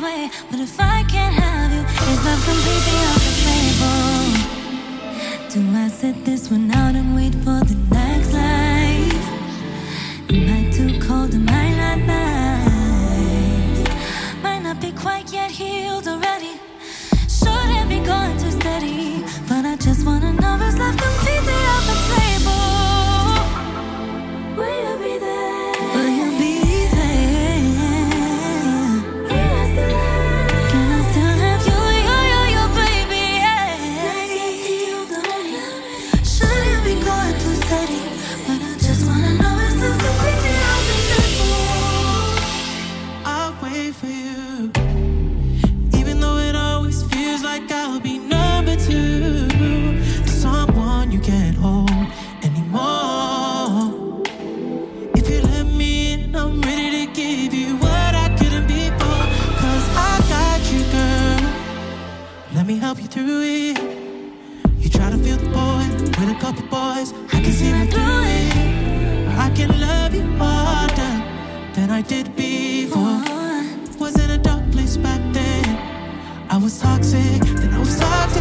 say, but if I can't have you, is love completely off the table? Do I sit this one out and wait for the next life? Am I too cold? Am I for you. Even though it always feels like I'll be number two to someone you can't hold anymore. If you let me in, I'm ready to give you what I couldn't before. Cause I got you, girl. Let me help you through it. You try to feel the boy with a couple boys. I can see right through it. I can love you harder than I did before.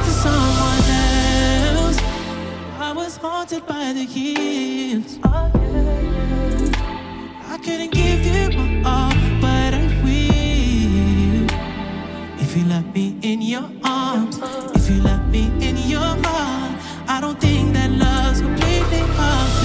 to someone else. I was haunted by the years. Oh, I couldn't give you my all, but I will. If you let me in your arms, if you let me in your heart, I don't think that love's completely hard.